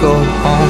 go home.